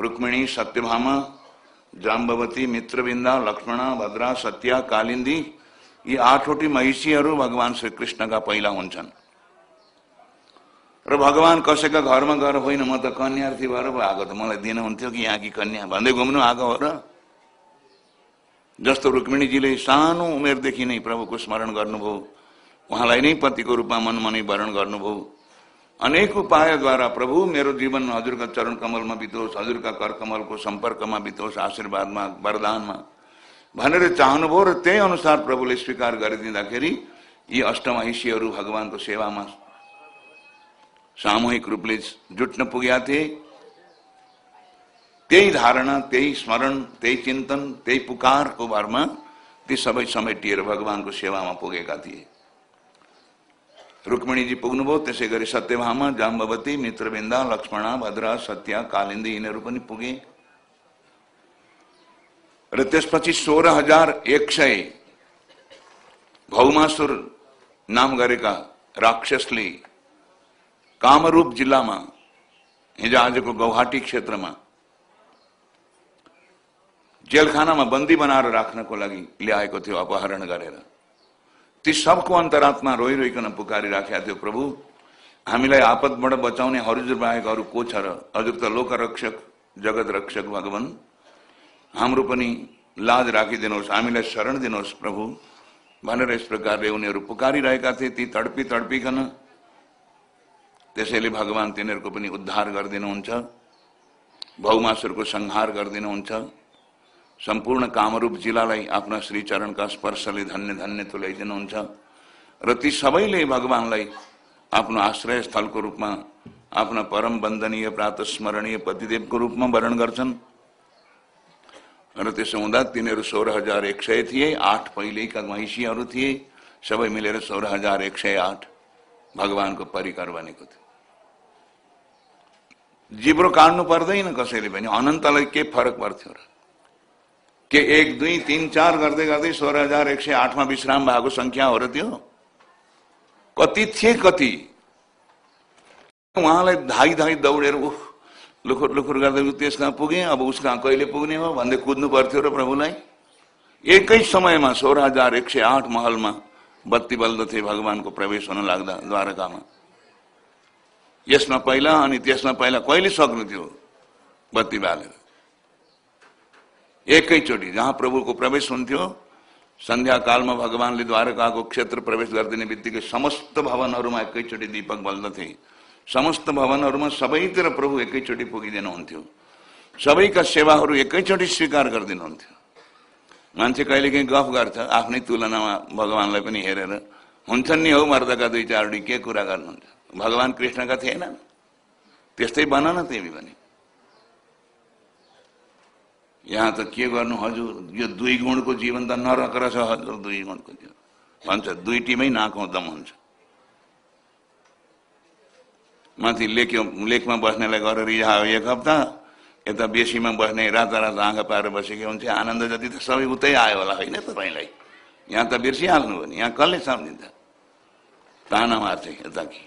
रुक्मिणी सत्यभामा जाम्बवती मित्रबिन्दा लक्ष्मण भद्रा सत्या कालिन्दी यी आठवटी महिषीहरू भगवान श्री कृष्णका पहिला हुन्छन् र भगवान कसैका घरमा गएर होइन म त कन्यार्थी भएर पो आएको त मलाई दिनुहुन्थ्यो कि यहाँकी कन्या भन्दै घुम्नु आएको हो र जस्तो रुक्मिणीजीले सानो उमेरदेखि नै प्रभुको स्मरण गर्नुभयो उहाँलाई नै पतिको रूपमा मनमनै वरण गर्नुभयो अनेक उपायद्वारा प्रभु, मेरो जीवन हजुरका चरण कमलमा बितोस् हजुरका कर कमलको सम्पर्कमा बितोस्, आशीर्वादमा, वरदानमा। भनेर चाहनुभयो र त्यही अनुसार प्रभुले स्वीकार गरिदिँदाखेरि यी अष्टमहिषीहरू भगवानको सेवामा सामूहिक रूपले जुट्न पुगेका थिए। त्यही धारणा, त्यही स्मरण, त्यही चिन्तन, त्यही पुकारको भरमा ती सबै समेटिएर भगवानको सेवामा पुगेका थिए। रुक्मिणीजी पुग्नुभयो त्यसै गरी सत्यभामा, जाम्बवती, मित्रबिन्दा, लक्ष्मणा, भद्रा, सत्या, कालिन्दी यिनीहरू पनि पुगे। र त्यसपछि सोह्र हज़ार एक सय भौमासुर नाम गरेका राक्षसले कामरूप जिल्लामा, हिजो आजको गौहाटी क्षेत्रमा जेलखानामा बन्दी बनाएर राख्नको लागि ल्याएको थियो अपहरण गरेर। ती सबको अन्तरात्मा रोइ रोइकन पुकारिराखेका थियो प्रभु। हामीलाई आपतबाट बचाउने हजुर बाहेक अरू को छ र? हजुर त लोकरक्षक जगत रक्षक भगवान। हाम्रो पनि लाज राखिदिनुहोस् हामीलाई शरण दिनुहोस् प्रभु। भनेर यस प्रकारले उनीहरू पुकारिरहेका थिए ती तडपी तडपिकन। त्यसैले भगवान तिनीहरूको पनि उद्धार गरिदिनुहुन्छ भौमासुरको संहार गरिदिनुहुन्छ। सम्पूर्ण कामरूप जिल्लालाई आफ्ना श्रीचरणका स्पर्शले धन्य धन्य तुल्याइदिनुहुन्छ। र ती सबैले भगवानलाई आफ्नो आश्रय स्थलको रूपमा आफ्ना परम वन्दनीय प्रात स्मरणीय पतिदेवको रूपमा वर्ण गर्छन्। र त्यसो हुँदा तिनीहरू सोह्र हजार एक सय थिए आठ पहिलेका महिषीहरू थिए सबै मिलेर सोह्र हजार एक सय आठ भगवानको परिकर बनेको थियो। जिब्रो काट्नु पर्दैन कसैले पनि अनन्तलाई के फरक पर्थ्यो र? के एक दुई तिन चार गर्दै गर्दै सोह्र हजार एक सय आठमा विश्राम भएको सङ्ख्या हो र त्यो? कति थिए कति? उहाँलाई धाई धाई दौडेर उह लुखुर लुखुर गर्दै त्यस कहाँ पुगेँ। अब उसकहाँ कहिले पुग्ने हो भन्दै कुद्नु पर्थ्यो र प्रभुलाई। एकै समयमा सोह्र हजार एक सय आठ महलमा बत्ती बल्दथे भगवानको प्रवेश हुन लाग्दा द्वारकामा। यसमा पहिला अनि त्यसमा पहिला कहिले सक्नु थियो बत्ती बालेर? एकैचोटि जहाँ प्रभुको प्रवेश हुन्थ्यो सन्ध्याकालमा भगवान्ले द्वारकाको क्षेत्र प्रवेश गरिदिने बित्तिकै समस्त भवनहरूमा एकैचोटि दीपक बल्दथे समस्त भवनहरूमा सबैतिर प्रभु एकैचोटि पुगिदिनुहुन्थ्यो सबैका सेवाहरू एकैचोटि स्वीकार गरिदिनुहुन्थ्यो मान्छे कहिलेकाहीँ गफ गर्छ आफ्नै तुलनामा भगवान्लाई पनि हेरेर हुन्छन् नि हौ मर्दका दुई चारवटी के कुरा गर्नुहुन्छ? भगवान् कृष्णका थिएन त्यस्तै बन न तिमी पनि। यहाँ त के गर्नु हजुर? यो दुई गुणको जीवन त नरक रहेछ हजुर दुई गुणको जीवन। भन्छ दुईटीमै नाकौँ दम हुन्छ। माथि लेख लेखमा बस्नेलाई गरेर रिझायो एक हप्ता यता बेसीमा बस्ने राता राता आँखा पाएर बसेको हुन्छ आनन्द जति त सबै उतै आयो होला होइन तपाईँलाई? यहाँ त बिर्सिहाल्नु भयो नि यहाँ कसले सम्झिन्छ? ताना मार्छ यता कि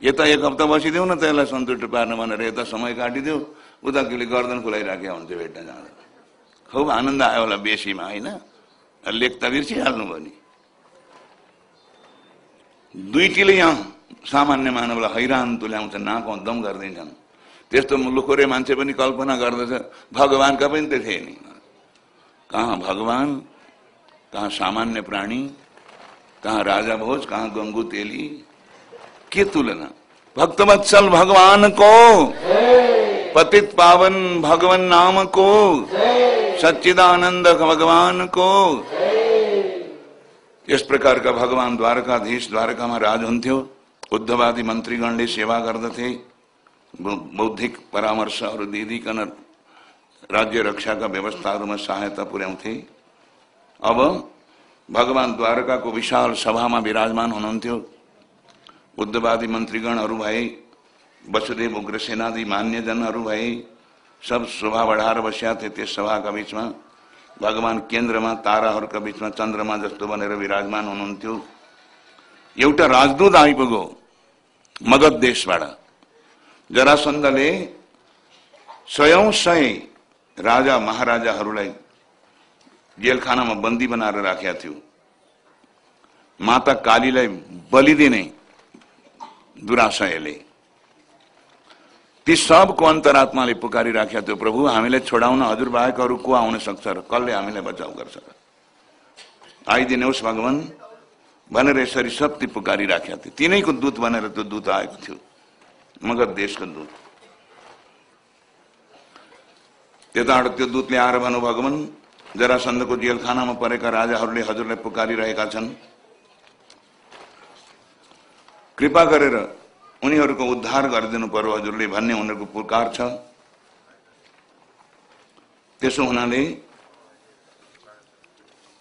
यता एक हप्ता बसिदेऊ न त्यसलाई सन्तुष्ट पार्न भनेर यता समय काटिदेऊ। उता केले गर्दन खुलाइराखेको हुन्छ भेट्न जाँदा। खुब आनन्द आयो होला बेसीमा होइन? लेख त बिर्सिहाल्नु भयो नि। दुईटीले यहाँ सामान्य मानवलाई हैरान तुल्याउँछ नाक दम गरिदिन्छन् त्यस्तो लुखोरे मान्छे पनि कल्पना गर्दछ भगवान्का पनि त थिए नि। कहाँ भगवान कहाँ सामान्य प्राणी कहाँ राजा भोज कहाँ गङ्गु तेली के तुलना? भक्तवत्सल भगवान को पतित पावन भगवान नाम को, सच्चिदानंद भगवान को। इस प्रकार का भगवान द्वारकाधीश द्वारकामा राज हुन्थ्यो उद्धवादी मन्त्रीगणले सेवा गर्दथे बौद्धिक परामर्श परामर्शहरू दिइदिकन राज्य रक्षाका व्यवस्थाहरूमा सहायता पुर्याउँथे। अब भगवान द्वारकाको विशाल सभामा विराजमान हुनुहुन्थ्यो। बुद्धवादी मन्त्रीगणहरू भए वसुदेव उग्रसेनादि मान्यजनहरू भए सब शोभा बढाएर बसिया थिए त्यस सभाका बिचमा। भगवान केन्द्रमा ताराहरूका बिचमा चन्द्रमा जस्तो बनेर विराजमान हुनुहुन्थ्यो। एउटा राजदूत आइपुग्यो मगध देशबाट। जरासन्धले सयौं सय राजा महाराजाहरूलाई जेलखानामा बन्दी बनाएर राखेका थियो। माता कालीलाई बलि दिने दुराशयले ती सबको अन्तरात्माले पुकारिराखेका थियो प्रभु हामीलाई छोडाउन हजुर बाहेक अरू को आउन सक्छ र कसले हामीलाई बचाउ गर्छ? आइदिनुहोस् भगवान्। भनेर यसरी शक्ति पुकारिराखेका थिए तिनैको दूत भनेर त्यो दूत आएको थियो। मगध देशको दूत। त्यताबाट त्यो दूतले आएर भन्नु भगवान् जरासन्धको जेलखानामा परेका राजाहरूले हजुरलाई पुकारिरहेका छन्। कृपा गरेर उनीहरूको उद्धार गरिदिनु पर्यो हजुरले भन्ने उनीहरूको पुकार छ। त्यसो हुनाले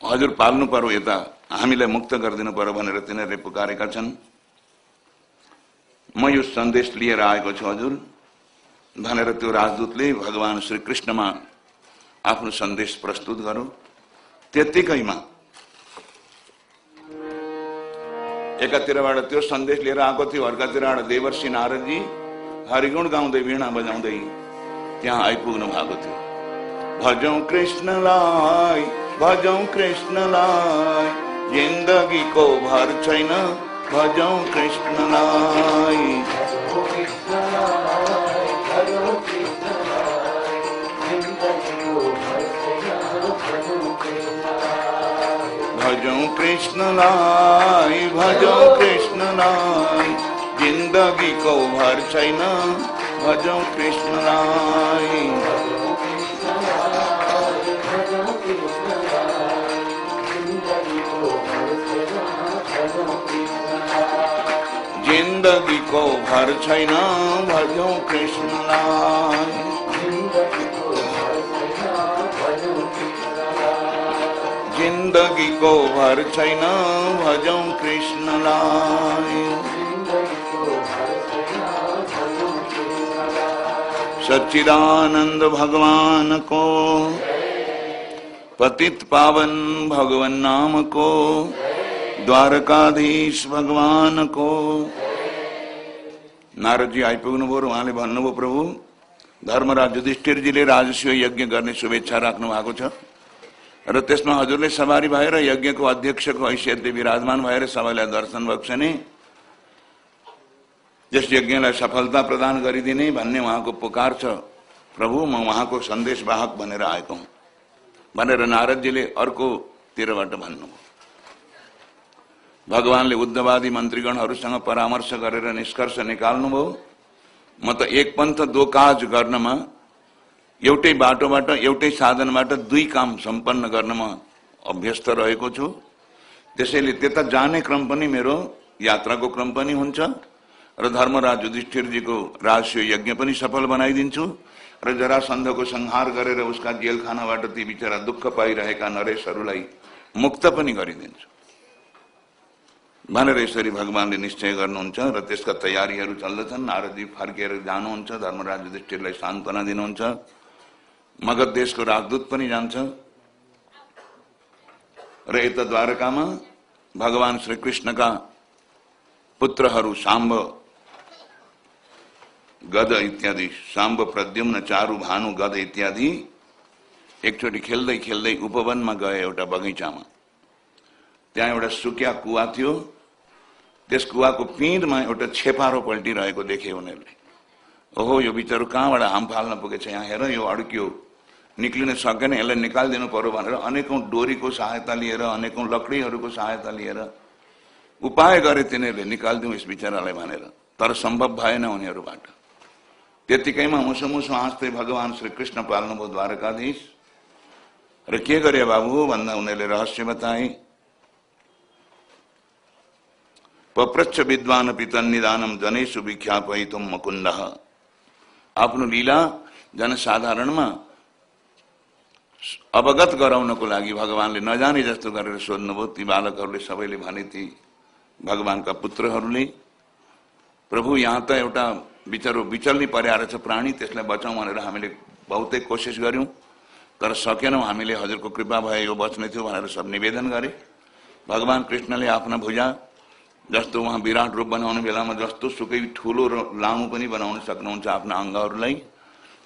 हजुर पाल्नु पर्यो यता हामीलाई मुक्त गरिदिनु पर्यो भनेर तिनीहरूले पुकारेका छन्। म यो सन्देश लिएर आएको छु हजुर भनेर त्यो राजदूतले भगवान श्री कृष्णमा आफ्नो सन्देश प्रस्तुत गर्यो। त्यत्तिकैमा एकातिरबाट त्यो संदेश लिएर आएको थियो अर्कातिरबाट देवर्षि नारदजी, हरिगुण गाउँदै वीणा बजाउँदै त्यहाँ आइपुग्नु भएको थियो भजौँ कृष्णलाई भजौँ कृष्णलाई जिन्दगीको भर छैन भजौँ कृष्णलाई भजो कृष्ण लाई भजो कृष्ण लाई ज़िंदगी को भर छैन भजो कृष्ण लाई ज़िंदगी को भर छैन भजो कृष्ण लाई जिन्दगीको भर छैन भजौँ कृष्णलाई सच्चिदानंद भगवान को, पतित पावन भगवान नाम को, द्वारकाधीश भगवान को। नारदजी आइपुग्नुभयो र उहाँले भन्नुभयो, प्रभु, धर्मराज युधिष्ठिरजीले राजस्व यज्ञ गर्ने शुभेच्छा राख्नु र त्यसमा हजुरले सवारी भएर यज्ञको अध्यक्षको हैसियतले विराजमान भएर सबैलाई दर्शन भएको छ नि यस यज्ञलाई सफलता प्रदान गरिदिने भन्ने उहाँको पुकार छ। प्रभु म उहाँको सन्देश वाहक भनेर आएको हुँ। भनेर नारदजीले अर्कोतिरबाट भन्नुभयो। भगवानले उद्धवादी मन्त्रीगणहरूसँग परामर्श गरेर निष्कर्ष निकाल्नुभयो म त एक पन्थ दो काज गर्नमा एउटै बाटोबाट एउटै साधनबाट दुई काम सम्पन्न गर्नमा अभ्यस्त रहेको छु। त्यसैले त्यता जाने क्रम पनि मेरो यात्राको क्रम पनि हुन्छ र धर्मराज युधिष्ठिरजीको राजस्व यज्ञ पनि सफल बनाइदिन्छु र जरासन्धको संहार गरेर उसका जेलखानाबाट ती बिचरा दुःख पाइरहेका नरेशहरूलाई मुक्त पनि गरिदिन्छु। भनेर यसरी भगवान्ले निश्चय गर्नुहुन्छ र त्यसका तयारीहरू चल्दछन्। नारदजी फर्केर जानुहुन्छ धर्मराज युधिष्ठिरलाई सान्त्वना दिनुहुन्छ। मगध देशको राजदूत पनि जान्छ र यता द्वारकामा, भगवान श्री कृष्णका पुत्रहरू साम्ब गद इत्यादि साम्ब प्रद्युम्न, चारु भानु, गद इत्यादि। एकचोटि खेल्दै खेल्दै उपवनमा गए एउटा बगैँचामा। त्यहाँ एउटा सुक्या कुवा थियो। त्यस कुवाको पिँधमा एउटा छेपारो पल्टिरहेको देखे उनीहरूले। ओहो, यो बिचरो कहाँबाट हाम फाल्न पुगेछ? यहाँ हेर, यो अड्कियो। निक्लिन सकेन यसलाई निकालिदिनु पर्यो भनेर अनेकौँ डोरीको सहायता लिएर अनेकौँ लकडीहरूको सहायता लिएर उपाय गरे तिनीहरूले निकालिदिउँ यस बिचरालाई भनेर तर सम्भव भएन उनीहरूबाट त्यतिकैमा मुसो मुसो हाँस्दै भगवान् श्री कृष्ण पाल्नुभयो द्वारकाधीश। र के गरे बाबु भन्दा उनीहरूले रहस्य बताए। पप्रच्छ विद्वान पितन निदानम जनेशु विख्यापहितुम मुकुन्द आफ्नो लीला जनसाधारणमा अवगत गराउनको लागि भगवान्ले नजाने जस्तो गरेर सोध्नुभयो। ती बालकहरूले सबैले भने ती भगवान्का पुत्रहरूले प्रभु यहाँ त एउटा बिचरो बिचल्ने पर्याएर छ प्राणी त्यसलाई बचाउँ भनेर हामीले बहुतै कोसिस गऱ्यौँ। तर सकेनौँ हामीले हजुरको कृपा भए यो बच्ने थियो भनेर सब निवेदन गरे। भगवान् कृष्णले आफ्ना भुजा जस्तो उहाँ विराट रूप बनाउने बेलामा जस्तो सुकै ठुलो र लामो पनि बनाउन सक्नुहुन्छ आफ्ना अङ्गहरूलाई।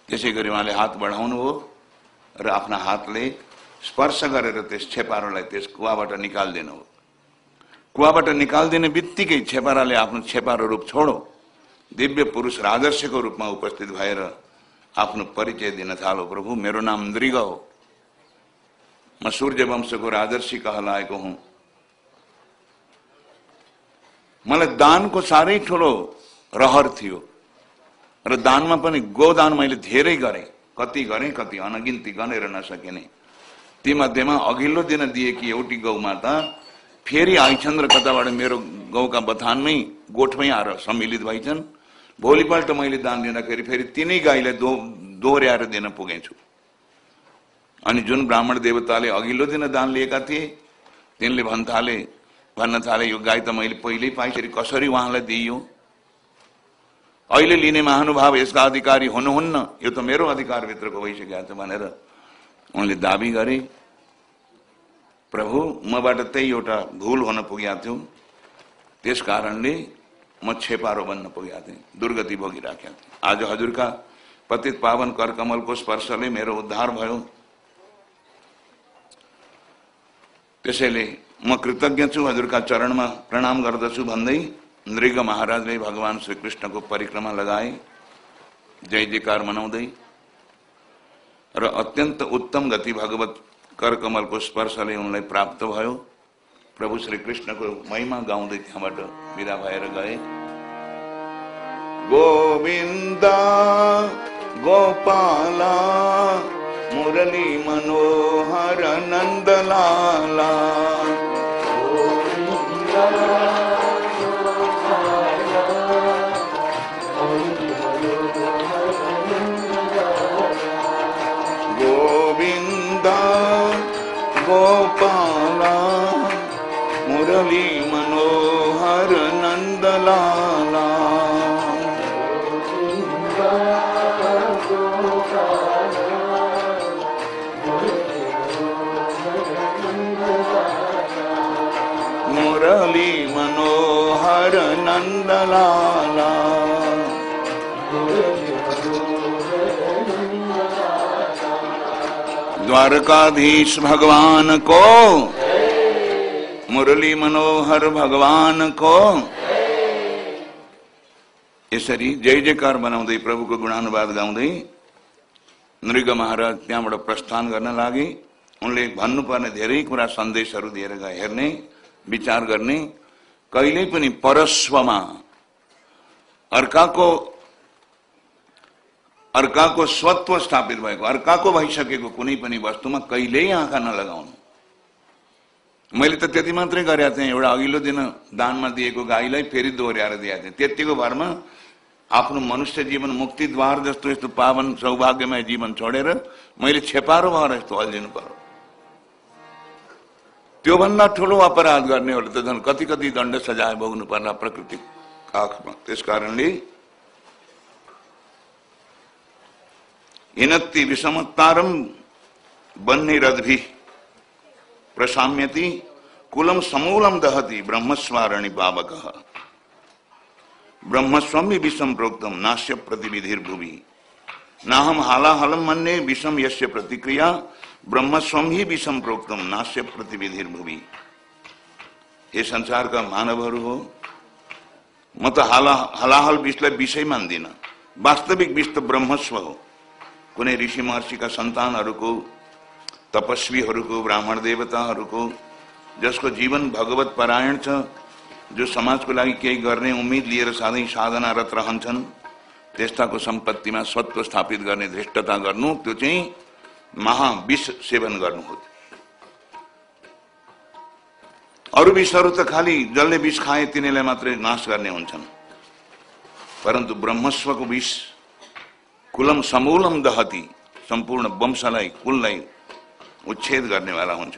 त्यसै गरी उहाँले हात बढाउनु हो र आफ्ना हातले स्पर्श गरेर त्यस छेपारोलाई त्यस कुवाबाट निकालिदिनु हो। कुवाबाट निकालिदिने बित्तिकै छेपाराले आफ्नो छेपारो रूप छोडो। दिव्य पुरुष राजर्षको रूपमा उपस्थित भएर आफ्नो परिचय दिन थालो। प्रभु मेरो नाम नृग हो। म सूर्य वंशको कहलाएको हुँ। मलाई दानको साह्रै ठुलो रहर थियो र दानमा पनि गोदान मैले धेरै गरेँ। कति गरेँ कति अनगिन्ती गनेर नसकिने। तीमध्येमा अघिल्लो दिन दिएकी एउटी गौमाता फेरि आइछन् र कताबाट मेरो गाउँका बथानमै गोठमै आएर सम्मिलित भइछन्। भोलिपल्ट मैले दान दिँदाखेरि फेरि तिनै गाईलाई दो दोहोऱ्याएर दिन पुगेछु। अनि जुन ब्राह्मण देवताले अघिल्लो दिन दान लिएका थिए तिनले भन् थाले भन्न थाले यो गाई त मैले पहिल्यै पाइसकेँ कसरी उहाँलाई दिइयो? अहिले लिने महानुभाव यसका अधिकारी हुनुहुन्न यो त मेरो अधिकारभित्रको भइसकेको छ भनेर उनले दावी गरे। प्रभु, मबाट त्यही एउटा भुल हुन पुगेको थियो त्यस कारणले म छेपारो बन्न पुगेको थिएँ दुर्गति भोगिराखेका थिएँ आज हजुरका पतित पावन कर कमलको स्पर्शले मेरो उद्धार भयो। त्यसैले म कृतज्ञ छु, हजुरका चरणमा प्रणाम गर्दछु भन्दै नृग महाराज ने भगवान श्री कृष्ण को परिक्रमा लगाए जय जयकार मनाउँदै र अत्यन्त उत्तम गति भगवत कर कमलको स्पर्शले उनलाई प्राप्त भयो। प्रभु श्री कृष्ण को महिमा गाउँदै त्यहाँबाट विदा भएर गए। गोविन्द गोपाला, मुरली मनोहर नन्दलाला गोपाला मुरली मनोहर नंदलाला। द्वारकाधीश भगवान को, मुरली मनोहर भगवान को। यसरी जय जयकार बनाउँदै प्रभुको गुणानुवाद गाउँदै नृग महाराज त्यहाँबाट प्रस्थान गर्न लागे। उनले भन्नुपर्ने धेरै कुरा सन्देशहरू दिएर गए हेर्ने विचार गर्ने कहिल्यै पनि परस्वमा अर्काको अर्काको स्वत्व स्थापित भएको अर्काको भइसकेको कुनै पनि वस्तुमा कहिल्यै आँखा नलगाउनु। मैले त त्यति मात्रै गरेका थिएँ एउटा अघिल्लो दिन दानमा दिएको गाईलाई फेरि दोहोऱ्याएर दिएको थिएँ। त्यतिको भरमा आफ्नो मनुष्य जीवन मुक्तिद्वार जस्तो यस्तो पावन सौभाग्यमय जीवन छोडेर मैले छेपारो भएर यस्तो अल्झिनु पर्यो। त्योभन्दा ठुलो अपराध गर्नेहरूले त झन् कति कति दण्ड सजाय भोग्नु पर्ला प्रकृति आँखमा त्यस कारणले हिनत्ति विषमतारम रद्भि प्रशाम्यति कुलम समूलम दहति ब्रह्मस्वारणि पावक ब्रह्मस्वम विषम प्रोक्तम नाश्य प्रतिविधिर्भुवि ना हम हालाहलम मन्ने विषम यश्य प्रतिक्रिया ब्रह्मस्वम ही विषम प्रोक्तम नाश्य प्रतिविधिर्भुवि ये संसार का मानवहरू हो म त हाला हलाहल विषलाई विषय मान्दिन। वास्तविक विष त ब्रह्मस्व हो। कुनै ऋषि महर्षिका सन्तानहरूको, तपस्वीहरूको, ब्राह्मण देवताहरूको, जसको जीवन भगवत परायण छ, जो समाजको लागि केही गर्ने उम्मेद लिएर सधैँ साधनारत रहन्छन् त्यस्ताको सम्पत्तिमा सत्व स्थापित गर्ने धृष्टता गर्नु त्यो चाहिँ महाविष सेवन गर्नु हो अरू विषहरू त खालि जसले विष खाए तिनीलाई मात्रै नाश गर्ने हुन्छन्। परन्तु ब्रह्मस्वको विष कुलम समूलम दहती सम्पूर्ण वंशलाई कुललाई उच्छेद गर्नेवाला हुन्छ।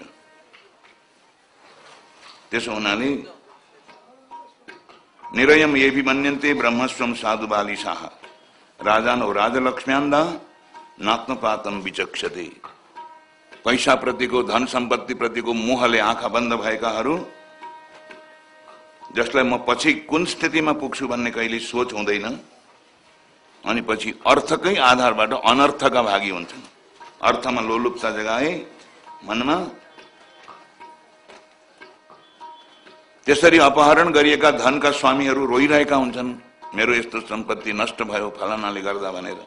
त्यसो हुनाले निरयम ये भी मन्यन्ते ब्रह्मस्वम साधु बाली हो राजलक्ष्म्यान्दा नात्मपातम विचक्षते। पैसा प्रतिको धन सम्पत्ति प्रतिको मोहले आँखा बन्द भएकाहरू जसलाई म पछि कुन स्थितिमा पुग्छु भन्ने कहिले सोच हुँदैन अनि पछि अर्थकै आधारबाट अनर्थका भागी हुन्छन्। अर्थमा लोलुप्ता जगाए मनमा त्यसरी अपहरण गरिएका धनका स्वामीहरू रोइरहेका हुन्छन्। मेरो यस्तो सम्पत्ति नष्ट भयो फलानाले गर्दा भनेर।